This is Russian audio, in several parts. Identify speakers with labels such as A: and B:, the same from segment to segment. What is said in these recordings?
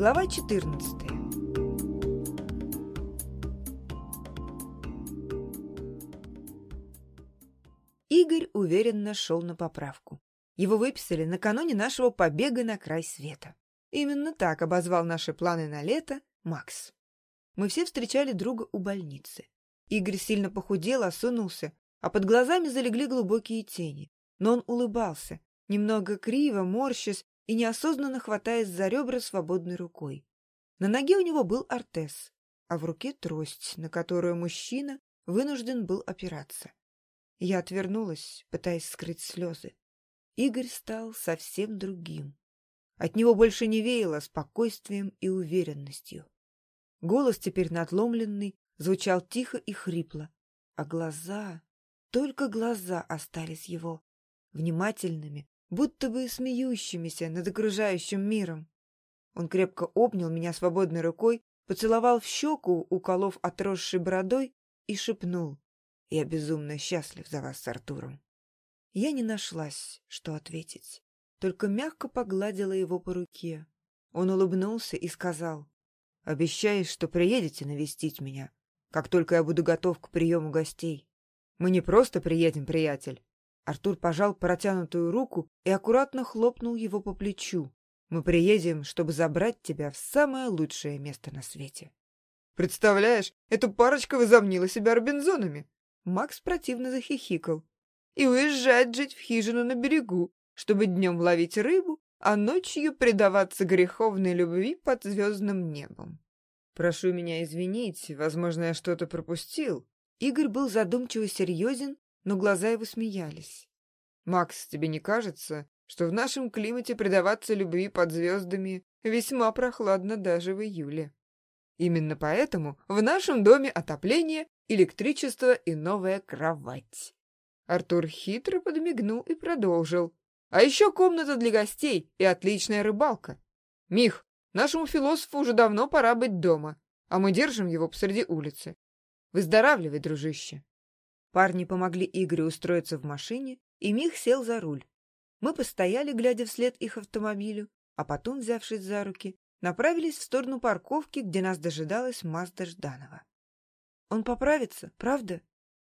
A: Глава 14 Игорь уверенно шел на поправку. Его выписали накануне нашего побега на край света. Именно так обозвал наши планы на лето Макс. Мы все встречали друга у больницы. Игорь сильно похудел, осунулся, а под глазами залегли глубокие тени. Но он улыбался, немного криво, морщась и неосознанно хватаясь за ребра свободной рукой. На ноге у него был ортез, а в руке трость, на которую мужчина вынужден был опираться. Я отвернулась, пытаясь скрыть слезы. Игорь стал совсем другим. От него больше не веяло спокойствием и уверенностью. Голос теперь надломленный, звучал тихо и хрипло, а глаза, только глаза остались его, внимательными, будто бы смеющимися над окружающим миром. Он крепко обнял меня свободной рукой, поцеловал в щеку, уколов отросшей бородой, и шепнул. «Я безумно счастлив за вас с Артуром». Я не нашлась, что ответить, только мягко погладила его по руке. Он улыбнулся и сказал, «Обещаешь, что приедете навестить меня, как только я буду готов к приему гостей. Мы не просто приедем, приятель, Артур пожал протянутую руку и аккуратно хлопнул его по плечу. «Мы приедем, чтобы забрать тебя в самое лучшее место на свете». «Представляешь, эта парочка возомнила себя Робинзонами!» Макс противно захихикал. «И уезжать жить в хижину на берегу, чтобы днем ловить рыбу, а ночью предаваться греховной любви под звездным небом». «Прошу меня извинить, возможно, я что-то пропустил». Игорь был задумчиво серьезен но глаза его смеялись. «Макс, тебе не кажется, что в нашем климате предаваться любви под звездами весьма прохладно даже в июле? Именно поэтому в нашем доме отопление, электричество и новая кровать». Артур хитро подмигнул и продолжил. «А еще комната для гостей и отличная рыбалка. Мих, нашему философу уже давно пора быть дома, а мы держим его посреди улицы. Выздоравливай, дружище!» Парни помогли Игорю устроиться в машине, и Мих сел за руль. Мы постояли, глядя вслед их автомобилю, а потом, взявшись за руки, направились в сторону парковки, где нас дожидалась Мазда Жданова. «Он поправится, правда?»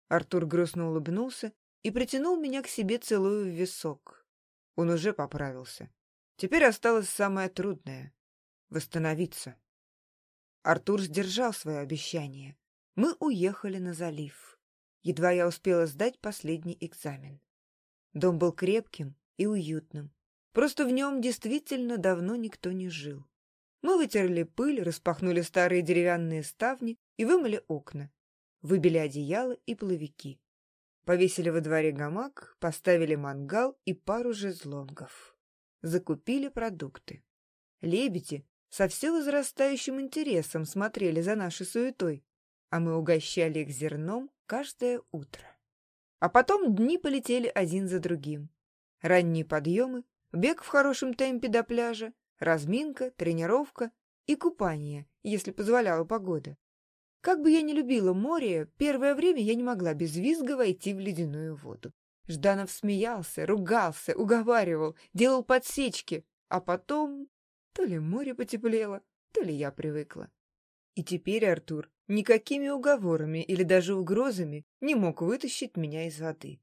A: Артур грустно улыбнулся и притянул меня к себе, целую в висок. Он уже поправился. Теперь осталось самое трудное — восстановиться. Артур сдержал свое обещание. Мы уехали на залив. Едва я успела сдать последний экзамен. Дом был крепким и уютным. Просто в нем действительно давно никто не жил. Мы вытерли пыль, распахнули старые деревянные ставни и вымыли окна. Выбили одеяло и половики. Повесили во дворе гамак, поставили мангал и пару жезлонгов. Закупили продукты. Лебеди со все возрастающим интересом смотрели за нашей суетой, а мы угощали их зерном каждое утро. А потом дни полетели один за другим. Ранние подъемы, бег в хорошем темпе до пляжа, разминка, тренировка и купание, если позволяла погода. Как бы я ни любила море, первое время я не могла без визга войти в ледяную воду. Жданов смеялся, ругался, уговаривал, делал подсечки, а потом то ли море потеплело, то ли я привыкла. И теперь Артур никакими уговорами или даже угрозами не мог вытащить меня из воды.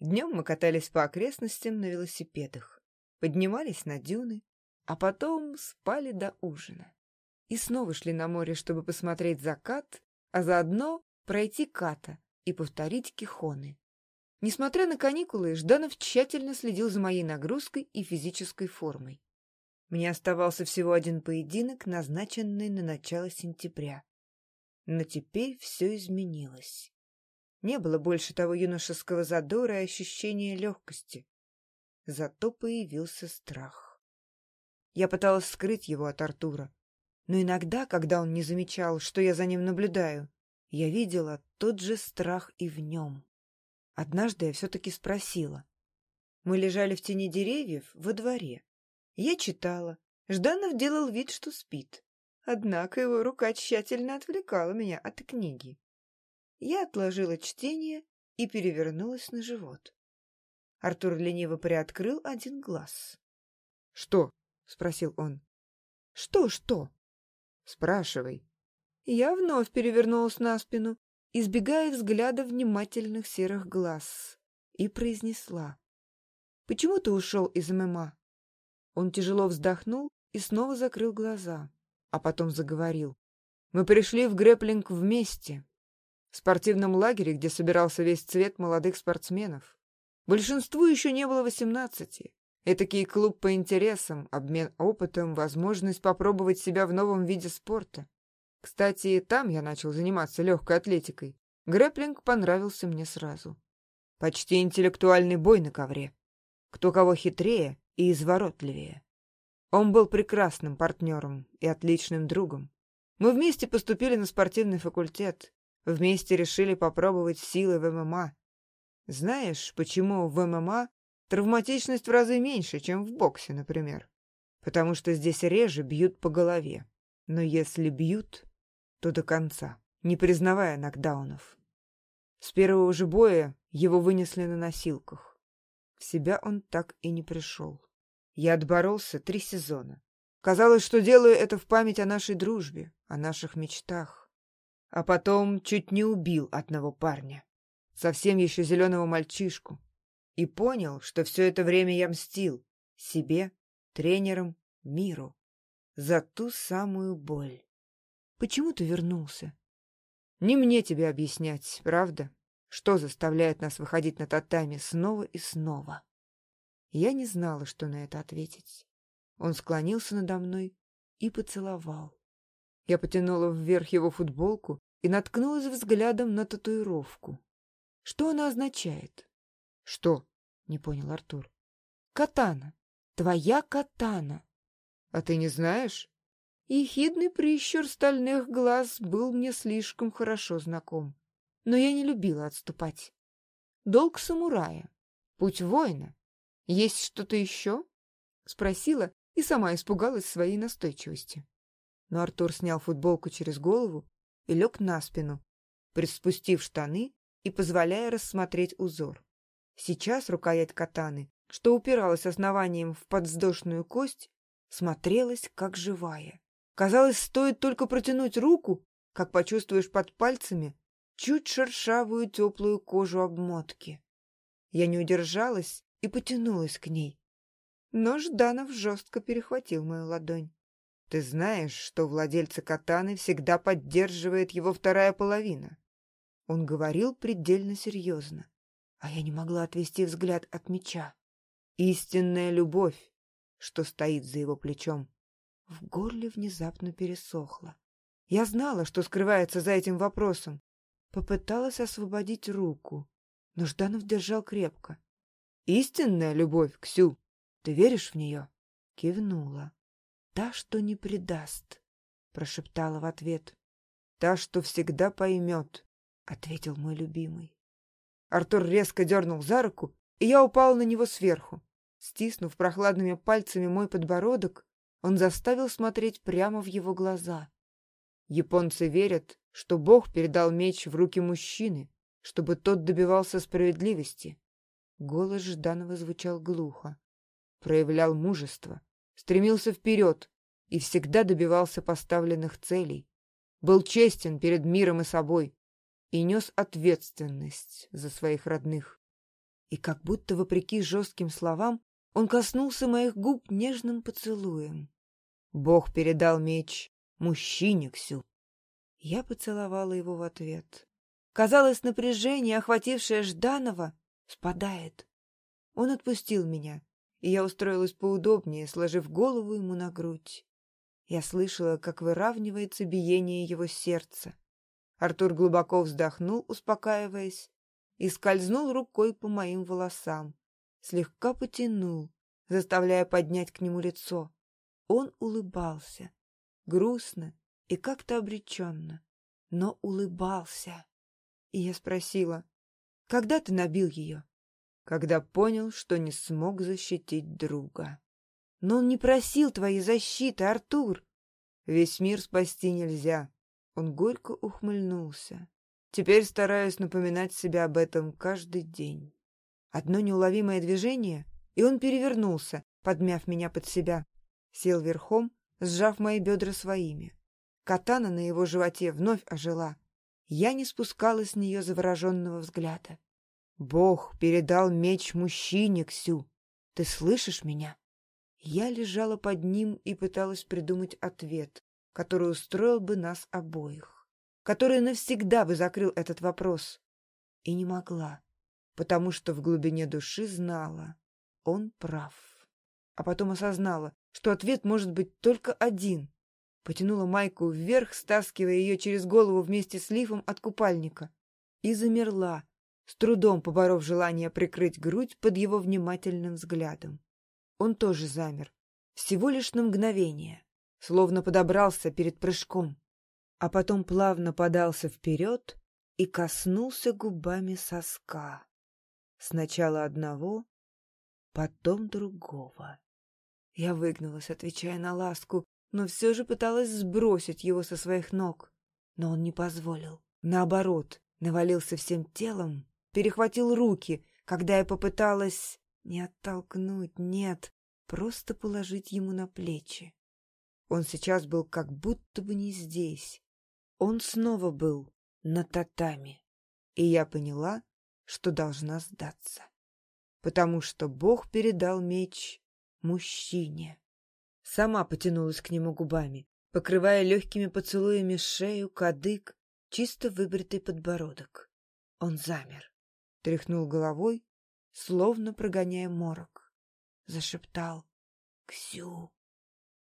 A: Днем мы катались по окрестностям на велосипедах, поднимались на дюны, а потом спали до ужина. И снова шли на море, чтобы посмотреть закат, а заодно пройти ката и повторить кихоны. Несмотря на каникулы, Жданов тщательно следил за моей нагрузкой и физической формой. Мне оставался всего один поединок, назначенный на начало сентября. Но теперь все изменилось. Не было больше того юношеского задора и ощущения легкости. Зато появился страх. Я пыталась скрыть его от Артура. Но иногда, когда он не замечал, что я за ним наблюдаю, я видела тот же страх и в нем. Однажды я все-таки спросила. Мы лежали в тени деревьев во дворе. Я читала. Жданов делал вид, что спит. Однако его рука тщательно отвлекала меня от книги. Я отложила чтение и перевернулась на живот. Артур лениво приоткрыл один глаз. — Что? — спросил он. — Что-что?
B: Спрашивай.
A: Я вновь перевернулась на спину, избегая взгляда внимательных серых глаз, и произнесла. «Почему ты ушел из ММА?» Он тяжело вздохнул и снова закрыл глаза, а потом заговорил. «Мы пришли в грэплинг вместе, в спортивном лагере, где собирался весь цвет молодых спортсменов. Большинству еще не было восемнадцати. Этакий клуб по интересам, обмен опытом, возможность попробовать себя в новом виде спорта. Кстати, там я начал заниматься легкой атлетикой. Грэплинг понравился мне сразу. Почти интеллектуальный бой на ковре. Кто кого хитрее и изворотливее. Он был прекрасным партнером и отличным другом. Мы вместе поступили на спортивный факультет, вместе решили попробовать силы в ММА. Знаешь, почему в ММА травматичность в разы меньше, чем в боксе, например? Потому что здесь реже бьют по голове. Но если бьют, то до конца, не признавая нокдаунов. С первого же боя его вынесли на носилках. В себя он так и не пришел. Я отборолся три сезона. Казалось, что делаю это в память о нашей дружбе, о наших мечтах. А потом чуть не убил одного парня, совсем еще зеленого мальчишку, и понял, что все это время я мстил себе, тренерам, миру за ту самую боль. Почему ты вернулся? Не мне тебе объяснять, правда? Что заставляет нас выходить на татами снова и снова? Я не знала, что на это ответить. Он склонился надо мной и поцеловал. Я потянула вверх его футболку и наткнулась взглядом на татуировку. Что она означает? — Что? — не понял Артур. — Катана. Твоя катана. — А ты не знаешь? и хидный прищур стальных глаз был мне слишком хорошо знаком. Но я не любила отступать. Долг самурая, путь воина. Есть что-то еще? Спросила и сама испугалась своей настойчивости. Но Артур снял футболку через голову и лег на спину, приспустив штаны и позволяя рассмотреть узор. Сейчас рукоять катаны, что упиралась основанием в подвздошную кость, смотрелась как живая. Казалось, стоит только протянуть руку, как почувствуешь под пальцами чуть шершавую теплую кожу обмотки. Я не удержалась и потянулась к ней. Но Жданов жестко перехватил мою ладонь. Ты знаешь, что владельца катаны всегда поддерживает его вторая половина. Он говорил предельно серьезно, а я не могла отвести взгляд от меча. Истинная любовь, что стоит за его плечом. В горле внезапно пересохло. Я знала, что скрывается за этим вопросом. Попыталась освободить руку, но Жданов держал крепко. «Истинная любовь, Ксю! Ты веришь в нее?» Кивнула. «Та, что не предаст», — прошептала в ответ. «Та, что всегда поймет», — ответил мой любимый. Артур резко дернул за руку, и я упала на него сверху. Стиснув прохладными пальцами мой подбородок, он заставил смотреть прямо в его глаза. Японцы верят, что Бог передал меч в руки мужчины, чтобы тот добивался справедливости. Голос Жданова звучал глухо. Проявлял мужество, стремился вперед и всегда добивался поставленных целей. Был честен перед миром и собой и нес ответственность за своих родных. И как будто вопреки жестким словам он коснулся моих губ нежным поцелуем. Бог передал меч мужчине Ксю. Я поцеловала его в ответ. Казалось, напряжение, охватившее Жданова, спадает. Он отпустил меня, и я устроилась поудобнее, сложив голову ему на грудь. Я слышала, как выравнивается биение его сердца. Артур глубоко вздохнул, успокаиваясь, и скользнул рукой по моим волосам слегка потянул, заставляя поднять к нему лицо. Он улыбался, грустно и как-то обреченно, но улыбался. И я спросила, когда ты набил ее? Когда понял, что не смог защитить друга. Но он не просил твоей защиты, Артур. Весь мир спасти нельзя. Он горько ухмыльнулся. Теперь стараюсь напоминать себе об этом каждый день. Одно неуловимое движение, и он перевернулся, подмяв меня под себя. Сел верхом, сжав мои бедра своими. Катана на его животе вновь ожила. Я не спускала с нее завороженного взгляда. Бог передал меч мужчине, Ксю. Ты слышишь меня? Я лежала под ним и пыталась придумать ответ, который устроил бы нас обоих, который навсегда бы закрыл этот вопрос. И не могла, потому что в глубине души знала, он прав. А потом осознала, что ответ может быть только один. Потянула майку вверх, стаскивая ее через голову вместе с лифом от купальника. И замерла, с трудом поборов желание прикрыть грудь под его внимательным взглядом. Он тоже замер, всего лишь на мгновение, словно подобрался перед прыжком, а потом плавно подался вперед и коснулся губами соска. Сначала одного, потом другого. Я выгнулась, отвечая на ласку, но все же пыталась сбросить его со своих ног. Но он не позволил. Наоборот, навалился всем телом перехватил руки, когда я попыталась не оттолкнуть, нет, просто положить ему на плечи. Он сейчас был как будто бы не здесь. Он снова был на татами. И я поняла, что должна сдаться. Потому что Бог передал меч мужчине. Сама потянулась к нему губами, покрывая легкими поцелуями шею, кадык, чисто выбритый подбородок. Он замер тряхнул головой, словно прогоняя морок. Зашептал «Ксю».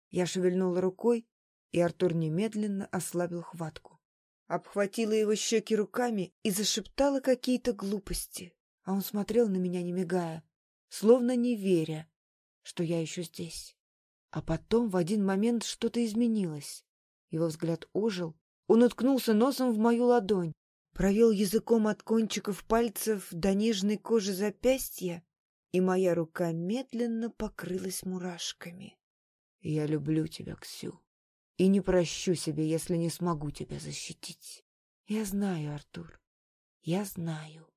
A: Я шевельнула рукой, и Артур немедленно ослабил хватку. Обхватила его щеки руками и зашептала какие-то глупости, а он смотрел на меня, не мигая, словно не веря, что я еще здесь. А потом в один момент что-то изменилось. Его взгляд ожил, он уткнулся носом в мою ладонь, провел языком от кончиков пальцев до нежной кожи запястья, и моя рука медленно покрылась мурашками. «Я люблю тебя, Ксю, и не прощу себе, если не смогу тебя защитить. Я знаю, Артур, я знаю».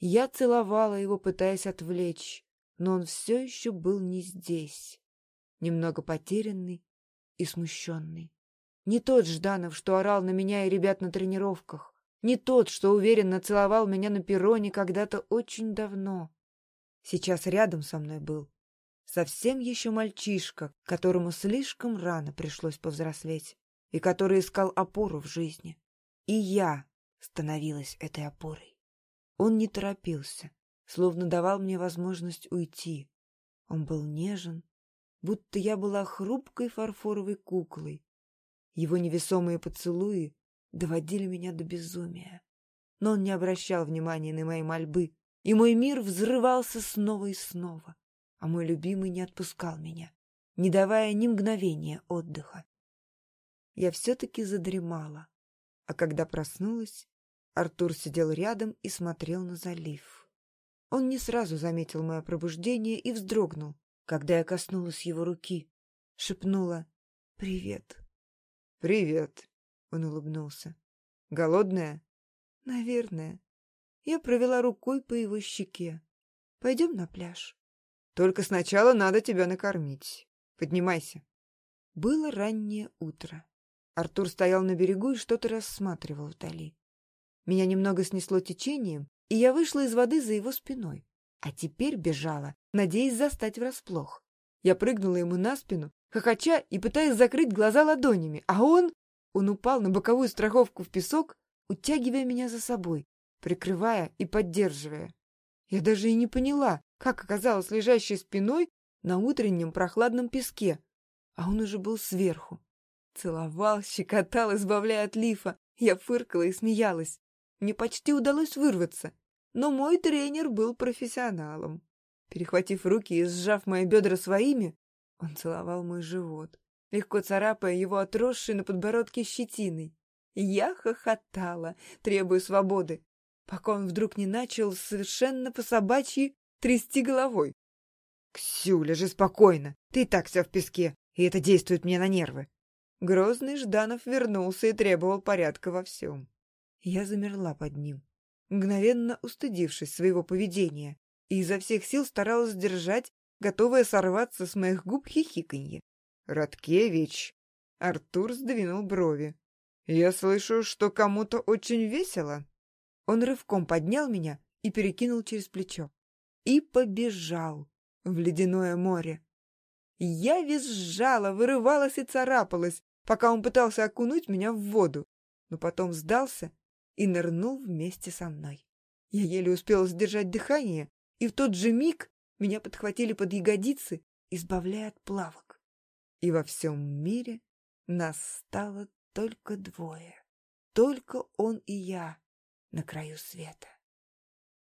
A: Я целовала его, пытаясь отвлечь, но он все еще был не здесь, немного потерянный и смущенный. Не тот Жданов, что орал на меня и ребят на тренировках, не тот, что уверенно целовал меня на перроне когда-то очень давно. Сейчас рядом со мной был совсем еще мальчишка, которому слишком рано пришлось повзрослеть и который искал опору в жизни. И я становилась этой опорой. Он не торопился, словно давал мне возможность уйти. Он был нежен, будто я была хрупкой фарфоровой куклой. Его невесомые поцелуи доводили меня до безумия. Но он не обращал внимания на мои мольбы, и мой мир взрывался снова и снова, а мой любимый не отпускал меня, не давая ни мгновения отдыха. Я все-таки задремала, а когда проснулась, Артур сидел рядом и смотрел на залив. Он не сразу заметил мое пробуждение и вздрогнул, когда я коснулась его руки. Шепнула «Привет». «Привет», он улыбнулся. «Голодная?» «Наверное». Я провела рукой по его щеке. «Пойдем на пляж». «Только сначала надо тебя накормить. Поднимайся». Было раннее утро. Артур стоял на берегу и что-то рассматривал вдали. Меня немного снесло течением, и я вышла из воды за его спиной. А теперь бежала, надеясь застать врасплох. Я прыгнула ему на спину, хохоча и пытаясь закрыть глаза ладонями, а он... Он упал на боковую страховку в песок, утягивая меня за собой, прикрывая и поддерживая. Я даже и не поняла, как оказалась лежащей спиной на утреннем прохладном песке, а он уже был сверху. Целовал, щекотал, избавляя от лифа. Я фыркала и смеялась. Мне почти удалось вырваться, но мой тренер был профессионалом. Перехватив руки и сжав мои бедра своими, он целовал мой живот легко царапая его отросшей на подбородке щетиной. Я хохотала, требуя свободы, пока он вдруг не начал совершенно по-собачьи трясти головой. «Ксю, лежи спокойно, ты и так вся в песке, и это действует мне на нервы». Грозный Жданов вернулся и требовал порядка во всем. Я замерла под ним, мгновенно устыдившись своего поведения, и изо всех сил старалась сдержать, готовая сорваться с моих губ хихиканье.
B: Радкевич. Артур сдвинул брови. Я слышу, что кому-то очень весело.
A: Он рывком поднял меня и перекинул через плечо. И побежал в ледяное море. Я визжала, вырывалась и царапалась, пока он пытался окунуть меня в воду, но потом сдался и нырнул вместе со мной. Я еле успела сдержать дыхание, и в тот же миг меня подхватили под ягодицы, избавляя от плавок. И во всем мире нас стало только двое. Только он и я на краю света.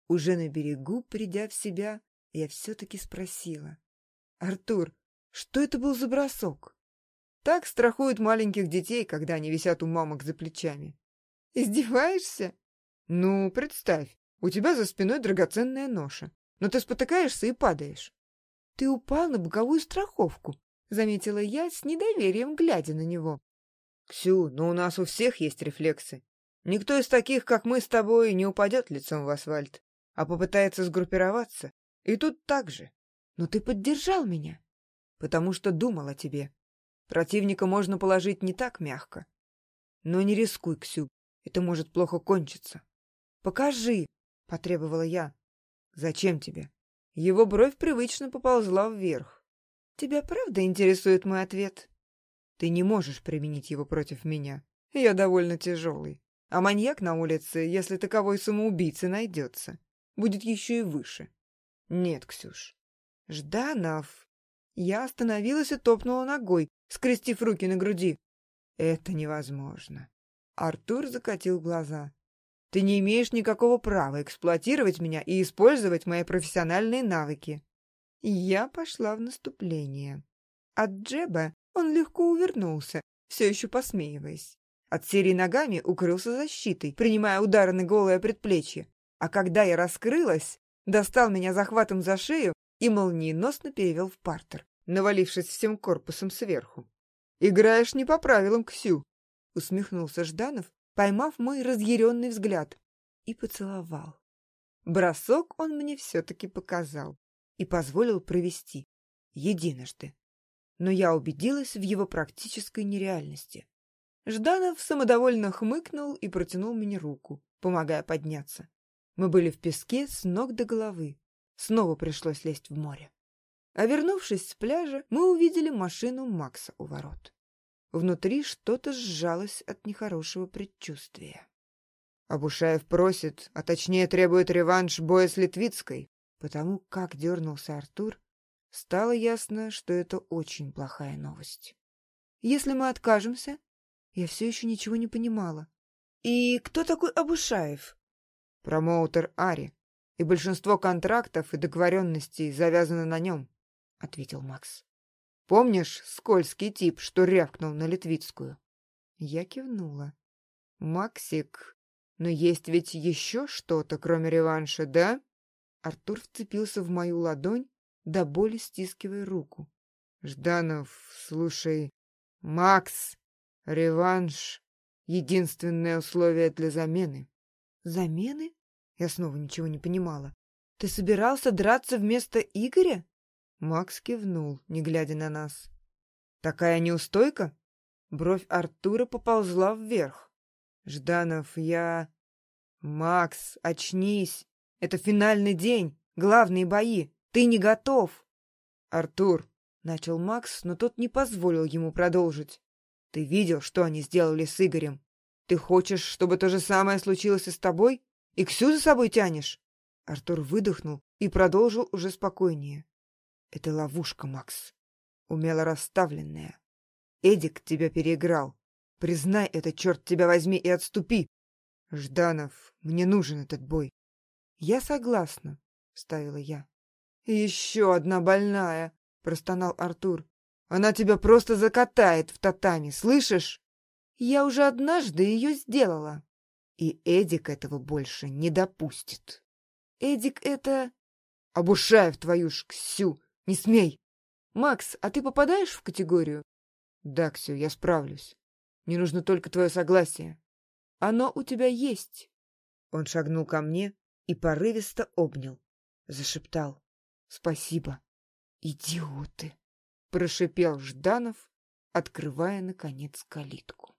A: Уже на берегу, придя в себя, я все-таки спросила. «Артур, что это был за бросок?» Так страхуют маленьких детей, когда они висят у мамок за плечами. «Издеваешься?» «Ну, представь, у тебя за спиной драгоценная ноша, но ты спотыкаешься и падаешь». «Ты упал на боковую страховку», — заметила я с недоверием, глядя на него. «Ксю, но у нас у всех есть рефлексы. Никто из таких, как мы с тобой, не упадет лицом в асфальт, а попытается сгруппироваться. И тут так же. Но ты поддержал меня, потому что думал о тебе. Противника можно положить не так мягко. Но не рискуй, Ксю, это может плохо кончиться. Покажи, потребовала я. Зачем тебе? Его бровь привычно поползла вверх. Тебя правда интересует мой ответ? Ты не можешь применить его против меня. Я довольно тяжелый. А маньяк на улице, если таковой самоубийца найдется, будет еще и выше. Нет, Ксюш. Жданов. Я остановилась и топнула ногой, скрестив руки на груди. Это невозможно. Артур закатил глаза. Ты не имеешь никакого права эксплуатировать меня и использовать мои профессиональные навыки. Я пошла в наступление. От Джеба он легко увернулся, все еще посмеиваясь. От серии ногами укрылся защитой, принимая удары на голое предплечье. А когда я раскрылась, достал меня захватом за шею и молниеносно перевел в партер, навалившись всем корпусом сверху. «Играешь не по правилам, Ксю!» — усмехнулся Жданов, поймав мой разъяренный взгляд, и поцеловал. Бросок он мне все-таки показал и позволил провести. Единожды но я убедилась в его практической нереальности. Жданов самодовольно хмыкнул и протянул мне руку, помогая подняться. Мы были в песке с ног до головы. Снова пришлось лезть в море. А вернувшись с пляжа, мы увидели машину Макса у ворот. Внутри что-то сжалось от нехорошего предчувствия. Абушаев просит, а точнее требует реванш боя с Литвицкой, потому как дернулся Артур, Стало ясно, что это очень плохая новость. Если мы откажемся, я все еще ничего не понимала. И кто такой Абушаев? Промоутер Ари. И большинство контрактов и договоренностей завязано на нем, — ответил Макс. Помнишь скользкий тип, что рявкнул на Литвицкую? Я кивнула. Максик, но есть ведь еще что-то, кроме реванша, да? Артур вцепился в мою ладонь, до боли стискивая руку. «Жданов, слушай, Макс, реванш — единственное условие для замены». «Замены?» Я снова ничего не понимала. «Ты собирался драться вместо Игоря?» Макс кивнул, не глядя на нас. «Такая неустойка?» Бровь Артура поползла вверх. «Жданов, я...» «Макс, очнись! Это финальный день, главные бои. Ты не готов. Артур, начал Макс, но тот не позволил ему продолжить. Ты видел, что они сделали с Игорем? Ты хочешь, чтобы то же самое случилось и с тобой? И Ксю за собой тянешь? Артур выдохнул и продолжил уже спокойнее. Это ловушка, Макс. Умело расставленная. Эдик тебя переиграл. Признай это, черт тебя возьми, и отступи. Жданов, мне нужен этот бой. Я согласна, — ставила я. «Еще одна больная!» — простонал Артур. «Она тебя просто закатает в татами, слышишь?» «Я уже однажды ее сделала!» И Эдик этого больше не допустит. «Эдик это...» «Обушаев твою ж, Ксю! Не смей!» «Макс, а ты попадаешь в категорию?» «Да, Ксю, я справлюсь. Мне нужно только твое согласие». «Оно у тебя есть!» Он шагнул ко мне и порывисто обнял. Зашептал. Спасибо. Идиоты.
B: прошипел Жданов, открывая, наконец, калитку.